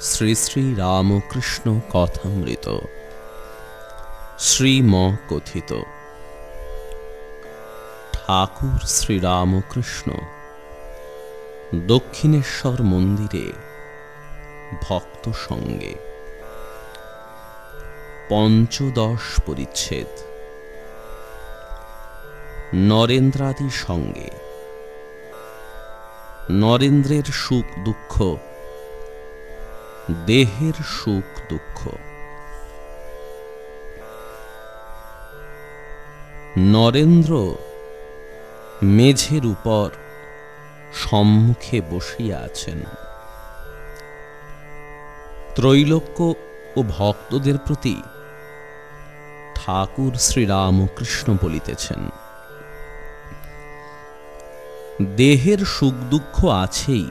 শ্রী শ্রী রামকৃষ্ণ কথামৃত। শ্রীম কথিত ঠাকুর শ্রীরামকৃষ্ণ, দক্ষিণেশ্বর মন্দিরে ভক্ত সঙ্গে। পঞ্চদশ পরিচ্ছেদ। নরেন্দ্রাদি সঙ্গে। নরেন্দ্রের সুখ দুঃখ দেহের সুখ দুঃখ। নরেন্দ্র মেঝের উপর সম্মুখে বসিয়া আছেন। ত্রৈলোক্য ও ভক্তদের প্রতি ঠাকুর শ্রীরামকৃষ্ণ বলিতেছেন, দেহের সুখ দুঃখ আছেই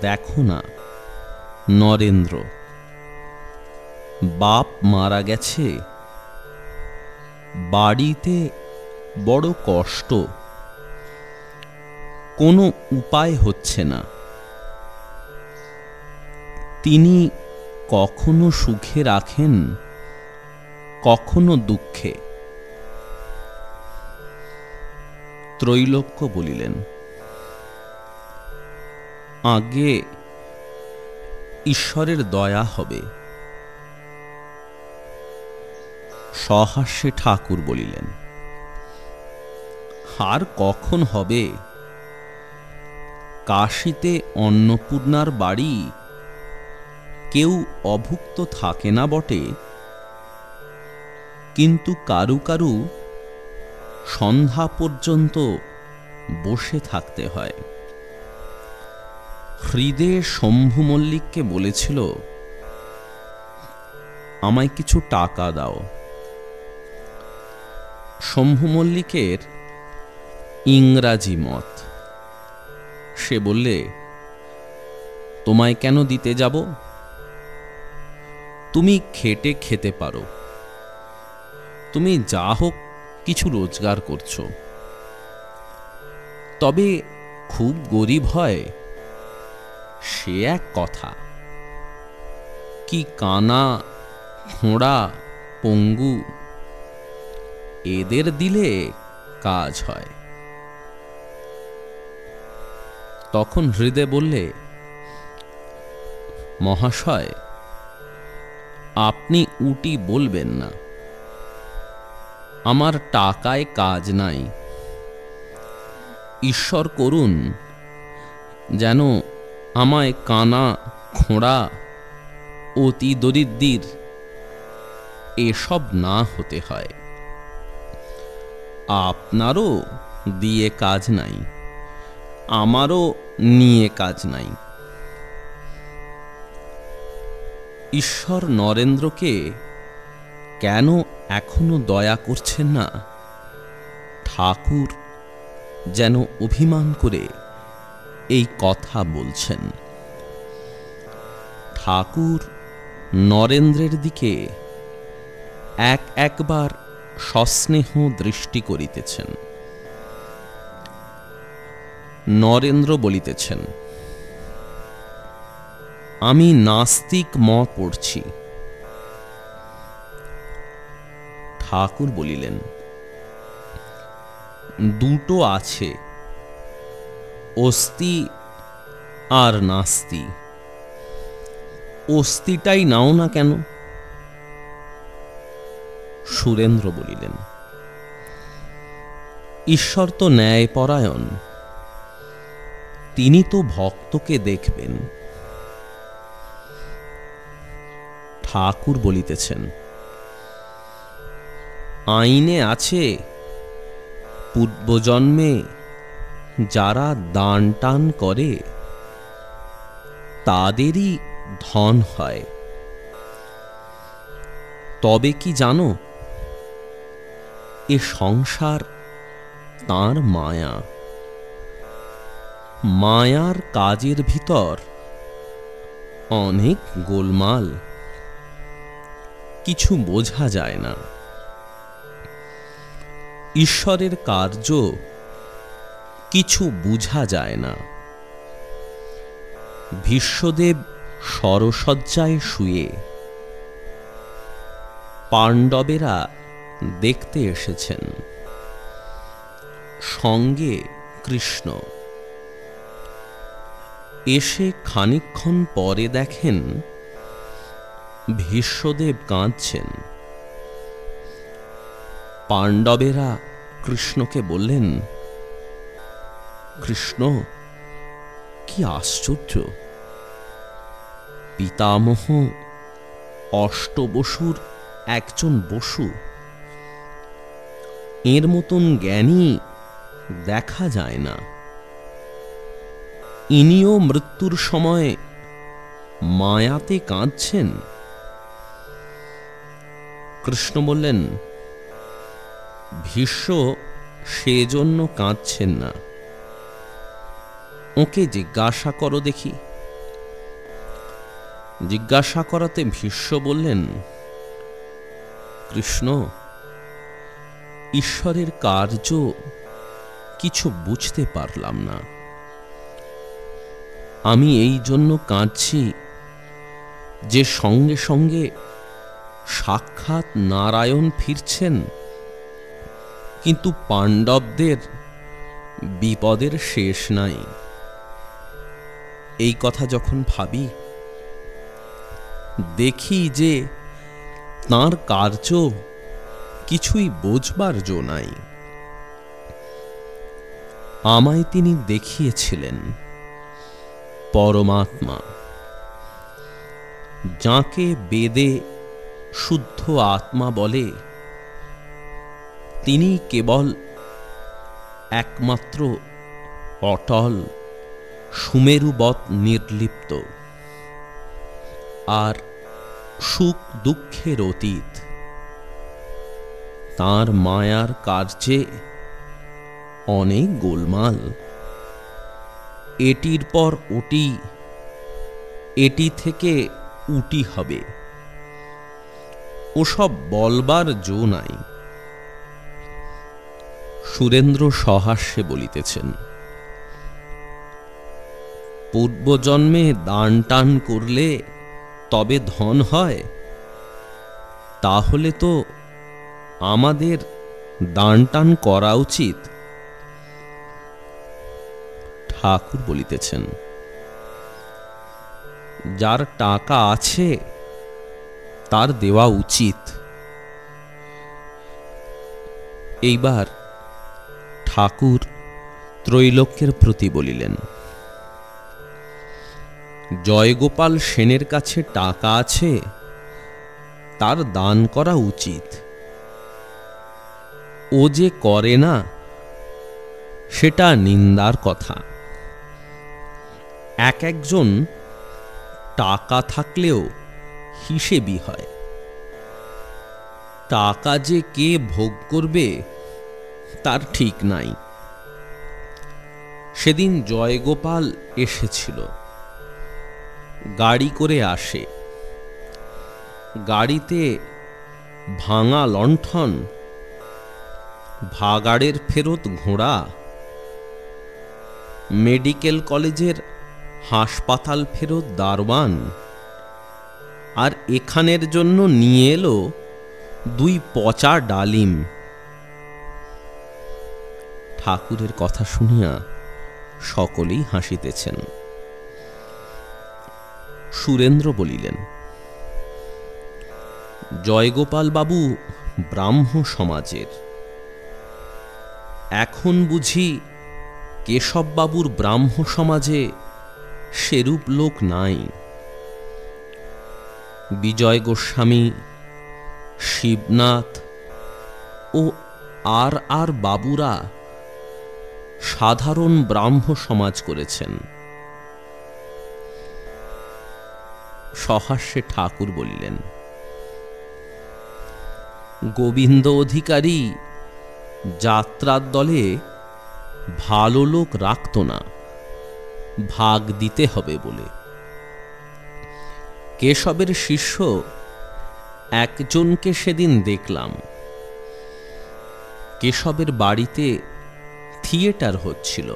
দেখো না, নরেন্দ্র, বাপ মারা গেছে। বাড়িতে বড় কষ্ট, কোনো উপায় হচ্ছে না। তিনি কখনো সুখে রাখেন, কখনো দুঃখে। ত্রৈলোক্য বলিলেন আগে ঈশ্বরের দয়া হবে। সহাস্যে ঠাকুর বলিলেন, আর কখন হবে? কাশিতে অন্নপূর্ণার বাড়ি? কেউ অভুক্ত থাকে না বটে। কিন্তু কারু কারু সন্ধ্যা পর্যন্ত বসে থাকতে হয়। হৃদে শম্ভু মল্লিককে বলেছিল, আমায় কিছু টাকা দাও। শম্ভু মল্লিকের ইংরাজি মত। সে বললে, তোমায় কেন দিতে যাব? তুমি খেটে খেতে পারো। তুমি যা হোক কিছু রোজগার করছ। তবে খুব গরিব হয় সে এক কথা। কি কানা খোঁড়া পঙ্গু, এদের দিলে কাজ হয়। তখন হৃদে বললে, মহাশয়, আপনি উটি বলবেন না। আমার টাকায় কাজ নাই। ঈশ্বর করুন, যেন আমায় কানা, খোঁড়া, অতি দরিদ্রির, এসব না হতে হয়। আপনারও দিয়ে কাজ নাই, আমারও নিয়ে কাজ নাই। ঈশ্বর নরেন্দ্রকে কেন এখনও দয়া করছেন না? ঠাকুর যেন অভিমান করে এই কথা বলছেন। ঠাকুর নরেন্দ্রের দিকে এক একবার সস্নেহ দৃষ্টি করিতেছেন। নরেন্দ্র বলিতেছেন, আমি নাস্তিক ম পড়ছি। ঠাকুর বলিলেন, দুটো আছে অস্তি আর নাস্তি। অস্তিটাই নাও না কেন? সুরেন্দ্র বলিলেন, ঈশ্বর তো ন্যায়পরায়ণ। তিনি তো ভক্তকে দেখবেন। ঠাকুর বলিতেছেন, আইনে আছে, পূর্বজন্মে যারা দান টান করে, তাদেরই ধন হয়। তবে কি জানো, এ সংসার তার মায়া। মায়ার কাজের ভিতর অনেক গোলমাল। কিছু বোঝা যায় না। ঈশ্বরের কার্য কিছু বুঝা যায় না। ভীষ্মদেব সরসজ্জায় শুয়ে পাণ্ডবেরা দেখতে এসেছেন। সঙ্গে কৃষ্ণ। এসে খানিকক্ষণ পরে দেখেন ভীষ্মদেব কাঁদছেন। পাণ্ডবেরা কৃষ্ণকে বললেন কৃষ্ণ, কি আশ্চর্য। পিতামহ অষ্টবসুর একজন বসু। এর মতন জ্ঞানী দেখা যায় না। ইনিও মৃত্যুর সময় মায়াতে কাঁদছেন। কৃষ্ণ বললেন, ভীষ্ম সেজন্য কাঁদছেন না। ওকে জিজ্ঞাসা করো দেখি। জিজ্ঞাসা করাতে ভীষ্ম বললেন, কৃষ্ণ, ঈশ্বরের কার্য কিছু বুঝতে পারলাম না। আমি এই জন্য কাঁদছি যে সঙ্গে সঙ্গে সাক্ষাৎ নারায়ণ ফিরছেন। কিন্তু পাণ্ডবদের বিপদের শেষ নাই। এই কথা যখন ভাবি, দেখি যে তাঁর কার্য কিছুই বোঝবার জো নাই। আমায় তিনি দেখিয়েছিলেন, পরমাত্মা, যাকে বেদে শুদ্ধ আত্মা বলে, তিনি কেবল একমাত্র অটল সুমেরুবৎ নির্লিপ্ত। আর সুখ দুঃখের অতীত। তার মায়ার কার্যে অনেক গোলমাল। এটির পর ওটি, এটি থেকে উটি হবে। ওসব বলবার জো নাই। সুরেন্দ্র সহাস্যে বলিতেছেন পূর্বজন্মে দান টান করলে তবে ধন হয়। তাহলে তো আমাদের দান টান করা উচিত। ঠাকুর বলিতেছেন, যার টাকা আছে, তার দেওয়া উচিত। এইবার ঠাকুর ত্রৈলোক্যের প্রতি বলিলেন জয়গোপাল সেনের কাছে টাকা আছে, তার দান করা উচিত। ও যে করে না, সেটা নিন্দার কথা। এক একজন টাকা থাকলেও হিসেবি হয়। টাকা যে কে ভোগ করবে, তার ঠিক নাই। সেদিন জয়গোপাল এসেছিল। গাড়ি করে আসে। গাড়িতে ভাঙা লণ্ঠন, ভাগাড়ের ফেরত ঘোড়া, মেডিকেল কলেজের হাসপাতাল ফেরত দারওয়ান আর এখানের জন্য নিয়ে এলো দুই পচা ডালিম। ঠাকুরের কথা শুনিয়া সকলেই হাসিতেছেন। সুরেন্দ্র বলিলেন জয়গোপাল বাবু ব্রাহ্ম সমাজের। এখন বুঝি কেশববাবুর ব্রাহ্ম সমাজে সেরূপ লোক নাই। বিজয় গোস্বামী, শিবনাথ ও আর আর বাবুরা সাধারণ ব্রাহ্ম সমাজ করেছেন। সহাস্যে ঠাকুর বলিলেন, গোবিন্দ অধিকারী, যাত্রার দলে ভালো লোক রাখত না, ভাগ দিতে হবে বলে। কেশবের শিষ্য একজনকে সেদিন দেখলাম। কেশবের বাড়িতে থিয়েটার হচ্ছিল।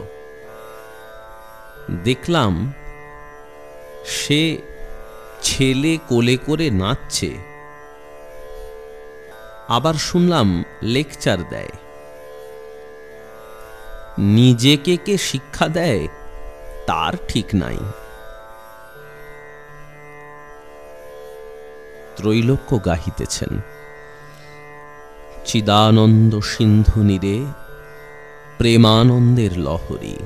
দেখলাম সে ছেলে কোলে করে নাচছে। আবার শুনলাম লেকচার দেয়। নিজেকে কে শিক্ষা দেয়, তার ঠিক নাই। ত্রৈলোক্য গাহিতেছেন, চিদানন্দ সিন্ধু নীরে, প্রেমানন্দের লহরী।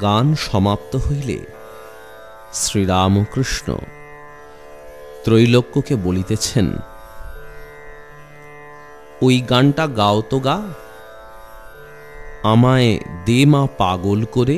গান সমাপ্ত হইলে শ্রীরামকৃষ্ণ ত্রৈলোক্যকে বলিতেছেন ওই গানটা গাও তো গা। আমায় দে মা পাগল করে